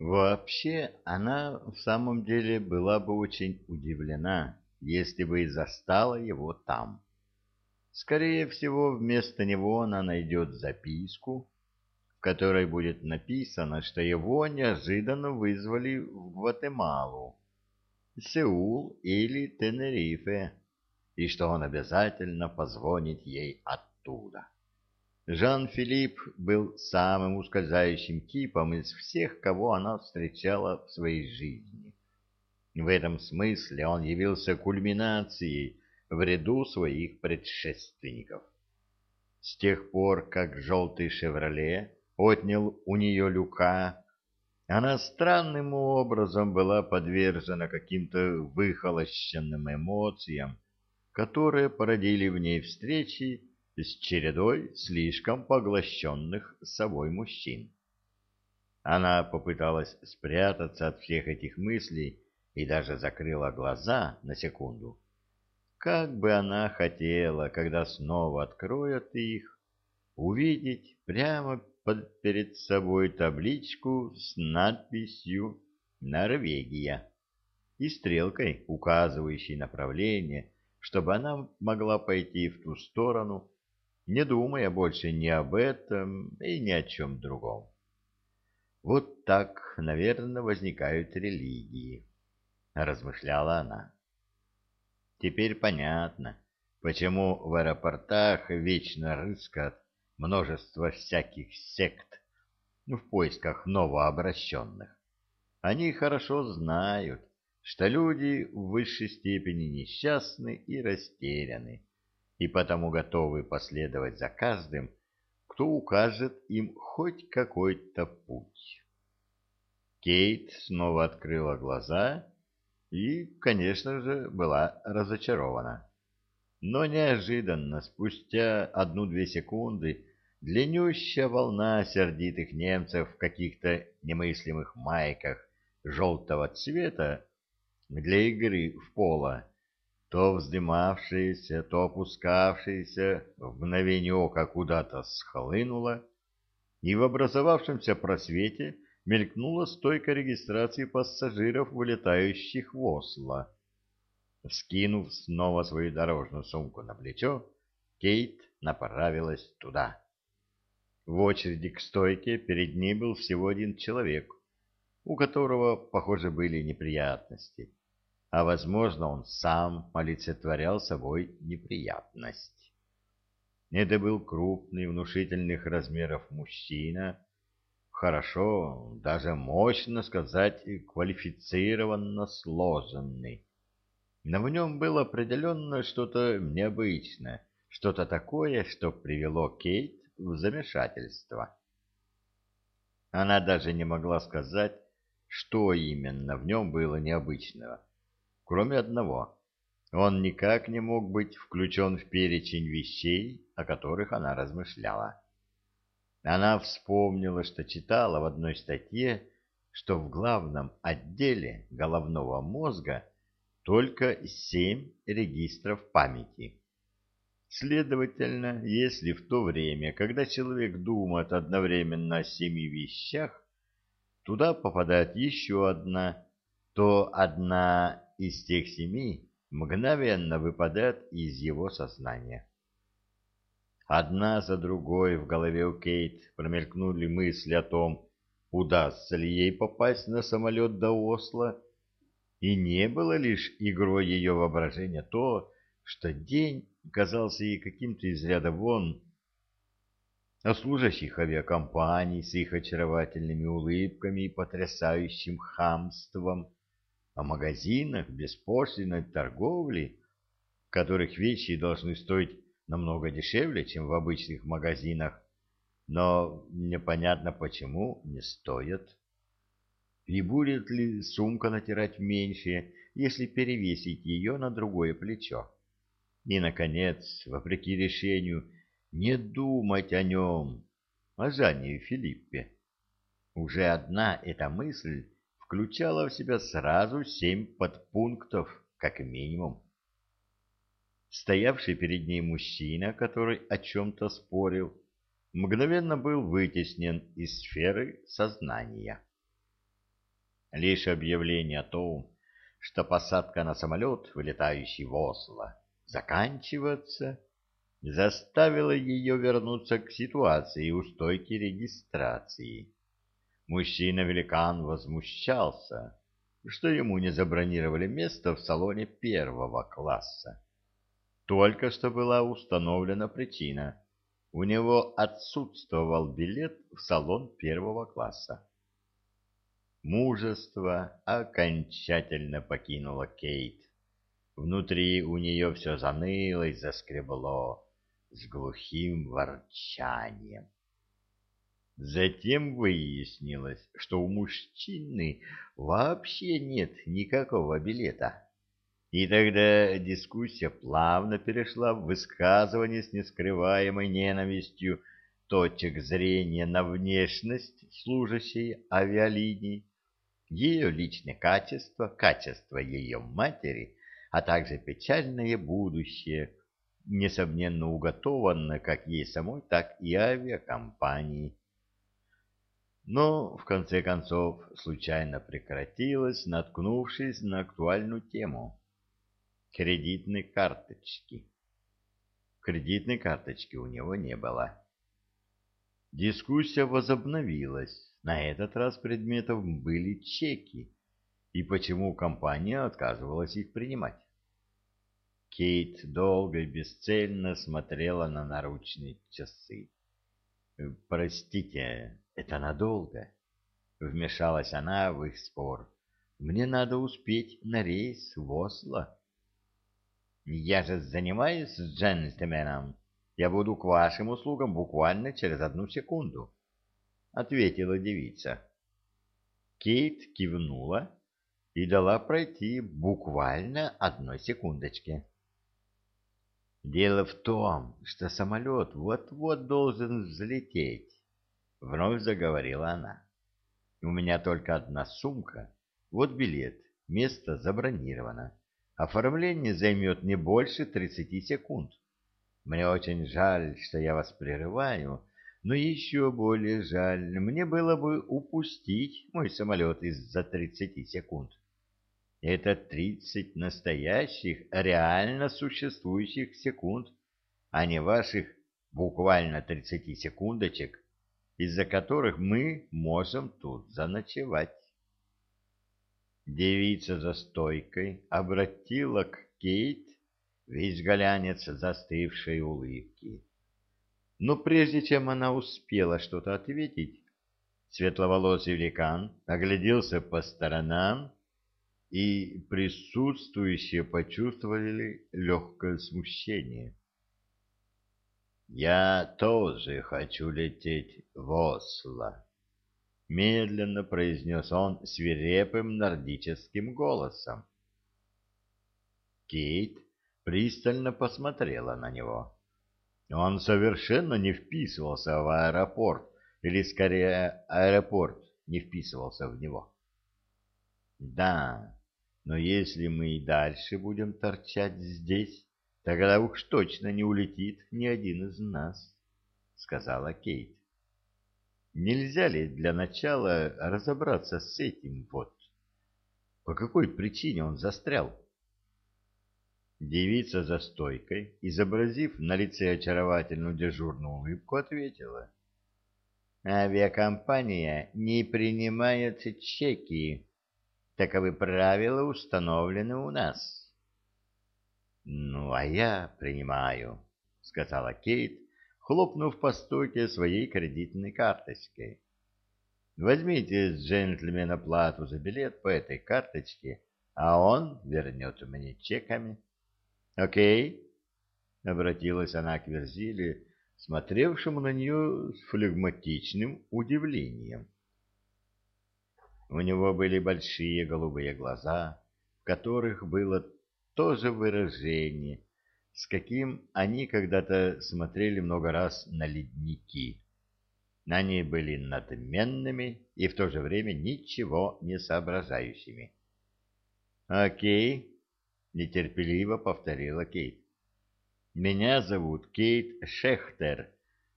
Вообще, она в самом деле была бы очень удивлена, если бы и застала его там. Скорее всего, вместо него она найдет записку, в которой будет написано, что его неожиданно вызвали в Гватемалу, Сеул или Тенерифе, и что он обязательно позвонит ей оттуда. Жан-Филипп был самым ускользающим типом из всех, кого она встречала в своей жизни. В этом смысле он явился кульминацией в ряду своих предшественников. С тех пор, как желтый «Шевроле» отнял у нее люка, она странным образом была подвержена каким-то выхолощенным эмоциям, которые породили в ней встречи с чередой слишком поглощенных собой мужчин. Она попыталась спрятаться от всех этих мыслей и даже закрыла глаза на секунду. Как бы она хотела, когда снова откроет их, увидеть прямо под, перед собой табличку с надписью «Норвегия» и стрелкой, указывающей направление, чтобы она могла пойти в ту сторону, не думая больше ни об этом и ни о чем другом. Вот так, наверное, возникают религии, размышляла она. Теперь понятно, почему в аэропортах вечно рыскат множество всяких сект в поисках новообращенных. Они хорошо знают, что люди в высшей степени несчастны и растеряны, и потому готовы последовать за каждым, кто укажет им хоть какой-то путь. Кейт снова открыла глаза и, конечно же, была разочарована. Но неожиданно, спустя одну-две секунды, длиннющая волна сердитых немцев в каких-то немыслимых майках желтого цвета для игры в поло, то вздымавшаяся, то опускавшаяся, в мгновение ока куда-то схлынула, и в образовавшемся просвете — мелькнула стойка регистрации пассажиров, вылетающих в Осло. Скинув снова свою дорожную сумку на плечо, Кейт направилась туда. В очереди к стойке перед ней был всего один человек, у которого, похоже, были неприятности, а, возможно, он сам олицетворял собой неприятность. Это был крупный, внушительных размеров мужчина, хорошо, даже мощно сказать, квалифицированно сложенный. Но в нем было определенно что-то необычное, что-то такое, что привело Кейт в замешательство. Она даже не могла сказать, что именно в нем было необычного, кроме одного. Он никак не мог быть включен в перечень вещей, о которых она размышляла. Она вспомнила, что читала в одной статье, что в главном отделе головного мозга только семь регистров памяти. Следовательно, если в то время, когда человек думает одновременно о семи вещах, туда попадает еще одна, то одна из тех семи мгновенно выпадает из его сознания. Одна за другой в голове у Кейт промелькнули мысли о том, удастся ли ей попасть на самолет до Осло, и не было лишь игрой ее воображения то, что день казался ей каким-то из ряда вон, о служащих авиакомпаний с их очаровательными улыбками и потрясающим хамством, о магазинах беспошлиной торговли, в которых вещи должны стоить намного дешевле, чем в обычных магазинах, но непонятно почему не стоят. И будет ли сумка натирать меньше, если перевесить ее на другое плечо? И, наконец, вопреки решению, не думать о нем, о Жанне и Филиппе. Уже одна эта мысль включала в себя сразу семь подпунктов, как минимум. Стоявший перед ней мужчина, который о чем-то спорил, мгновенно был вытеснен из сферы сознания. Лишь объявление о том, что посадка на самолет, вылетающий в Осло, заканчивается, заставило ее вернуться к ситуации у стойки регистрации. Мужчина-великан возмущался, что ему не забронировали место в салоне первого класса. Только что была установлена причина. У него отсутствовал билет в салон первого класса. Мужество окончательно покинуло Кейт. Внутри у нее все заныло и заскребло с глухим ворчанием. Затем выяснилось, что у мужчины вообще нет никакого билета. И тогда дискуссия плавно перешла в высказывание с нескрываемой ненавистью точек зрения на внешность служащей авиалинии, ее личное качество, качество ее матери, а также печальное будущее, несомненно уготованное как ей самой, так и авиакомпании. Но, в конце концов, случайно прекратилось, наткнувшись на актуальную тему — кредитной карточки. Кредитной карточки у него не было. Дискуссия возобновилась. На этот раз предметом были чеки, и почему компания отказывалась их принимать. Кейт долго и бесцельно смотрела на наручные часы. «Простите, это надолго?» — вмешалась она в их спор. «Мне надо успеть на рейс в Осло». «Я же занимаюсь с джентльменом. Я буду к вашим услугам буквально через одну секунду», — ответила девица. Кейт кивнула и дала пройти буквально одной секундочке. «Дело в том, что самолет вот-вот должен взлететь», — вновь заговорила она. «У меня только одна сумка, вот билет, место забронировано. Оформление займет не больше тридцати секунд. Мне очень жаль, что я вас прерываю, но еще более жаль, мне было бы упустить мой самолет из-за 30 секунд. Это 30 настоящих, реально существующих секунд, а не ваших буквально 30 секундочек, из-за которых мы можем тут заночевать. Девица за стойкой обратила к Кейт весь голянец застывшей улыбки. Но прежде чем она успела что-то ответить, светловолосый великан огляделся по сторонам, и присутствующие почувствовали легкое смущение. «Я тоже хочу лететь в Осло», — медленно произнес он свирепым нордическим голосом. Кейт пристально посмотрела на него. Он совершенно не вписывался в аэропорт, или, скорее, аэропорт не вписывался в него. Да, но если мы и дальше будем торчать здесь, тогда уж точно не улетит ни один из нас, — сказала Кейт. Нельзя ли для начала разобраться с этим вот? По какой причине он застрял? Девица за стойкой, изобразив на лице очаровательную дежурную улыбку, ответила. «Авиакомпания не принимает чеки. Таковы правила установлены у нас». «Ну, а я принимаю», — сказала Кейт, хлопнув по стойке своей кредитной карточкой. «Возьмите с джентльмена плату за билет по этой карточке, а он вернет мне чеками». «Окей», — обратилась она к Верзиле, смотревшему на нее с флегматичным удивлением. У него были большие голубые глаза, в которых было то же выражение, с каким они когда-то смотрели много раз на ледники. Они были надменными и в то же время ничего не соображающими. «Окей», — нетерпеливо повторила Кейт. «Меня зовут Кейт Шехтер.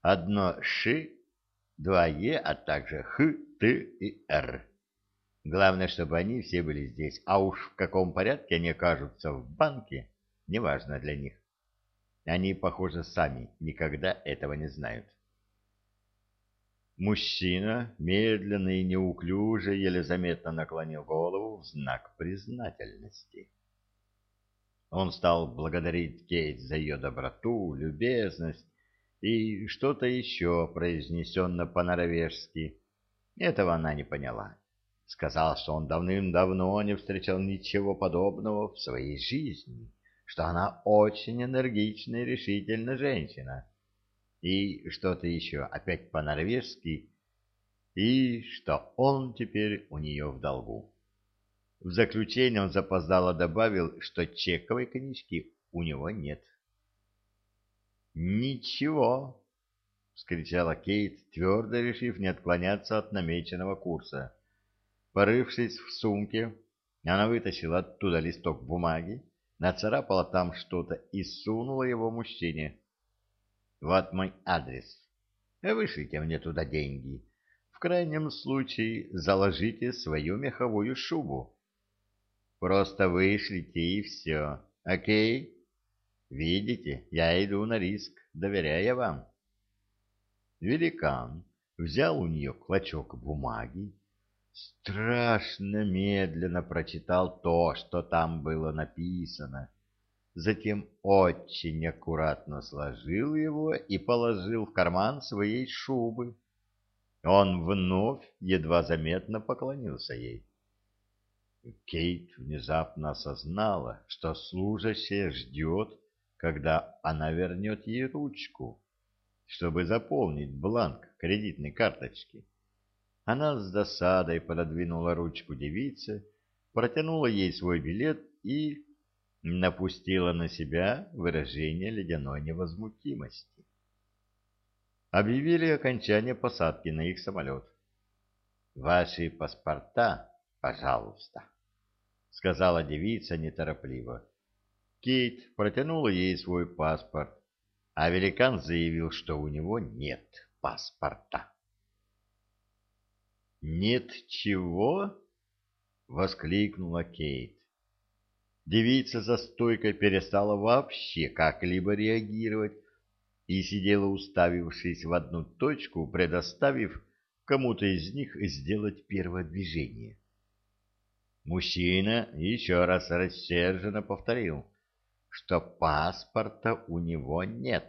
Одно «Ш», два «Е», а также «Х», «Т» и «Р». Главное, чтобы они все были здесь, а уж в каком порядке они окажутся в банке, неважно для них. Они, похоже, сами никогда этого не знают. Мужчина медленно и неуклюже, еле заметно наклонил голову в знак признательности. Он стал благодарить Кейт за ее доброту, любезность и что-то еще произнесенно по-норвежски. Этого она не поняла. Сказал, что он давным-давно не встречал ничего подобного в своей жизни, что она очень энергичная и решительная женщина. И что-то еще, опять по-норвежски, и что он теперь у нее в долгу. В заключение он запоздало добавил, что чековой книжки у него нет. «Ничего!» — вскричала Кейт, твердо решив не отклоняться от намеченного курса. Порывшись в сумке, она вытащила оттуда листок бумаги, нацарапала там что-то и сунула его мужчине. «Вот мой адрес. Вышлите мне туда деньги. В крайнем случае заложите свою меховую шубу. Просто вышлите и все. Окей? Видите, я иду на риск, доверяя вам. Великан взял у нее клочок бумаги, страшно медленно прочитал то, что там было написано, затем очень аккуратно сложил его и положил в карман своей шубы. Он вновь едва заметно поклонился ей. Кейт внезапно осознала, что служащая ждет, когда она вернет ей ручку, чтобы заполнить бланк кредитной карточки. Она с досадой пододвинула ручку девице, протянула ей свой билет и напустила на себя выражение ледяной невозмутимости. Объявили окончание посадки на их самолет. «Ваши паспорта, пожалуйста». — сказала девица неторопливо. Кейт протянула ей свой паспорт, а великан заявил, что у него нет паспорта. «Нет чего?» — воскликнула Кейт. Девица за стойкой перестала вообще как-либо реагировать и сидела, уставившись в одну точку, предоставив кому-то из них сделать первое движение. Мужчина еще раз рассерженно повторил, что паспорта у него нет.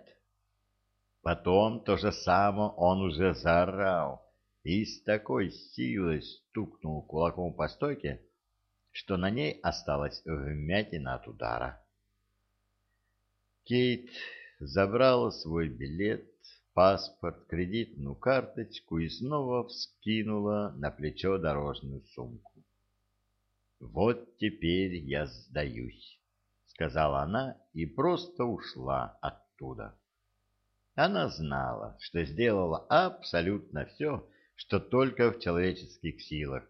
Потом то же самое он уже заорал и с такой силой стукнул кулаком по стойке, что на ней осталась вмятина от удара. Кейт забрала свой билет, паспорт, кредитную карточку и снова вскинула на плечо дорожную сумку. «Вот теперь я сдаюсь», — сказала она и просто ушла оттуда. Она знала, что сделала абсолютно все, что только в человеческих силах,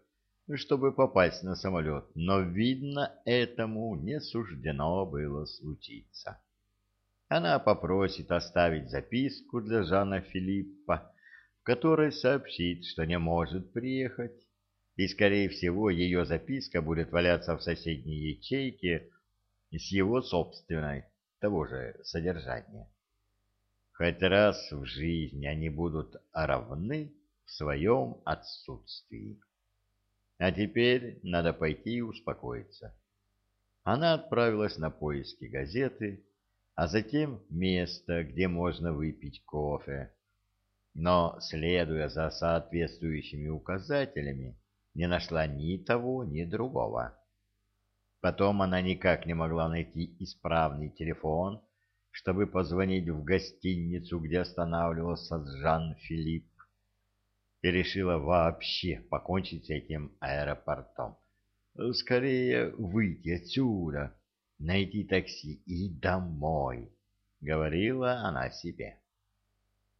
чтобы попасть на самолет, но, видно, этому не суждено было случиться. Она попросит оставить записку для Жана Филиппа, в которой сообщит, что не может приехать, и, скорее всего, ее записка будет валяться в соседней ячейке с его собственной, того же содержания. Хоть раз в жизни они будут равны в своем отсутствии. А теперь надо пойти и успокоиться. Она отправилась на поиски газеты, а затем место, где можно выпить кофе. Но, следуя за соответствующими указателями, не нашла ни того, ни другого. Потом она никак не могла найти исправный телефон, чтобы позвонить в гостиницу, где останавливался Жан-Филипп, и решила вообще покончить с этим аэропортом. Скорее выйти отсюда, найти такси и домой, — говорила она себе.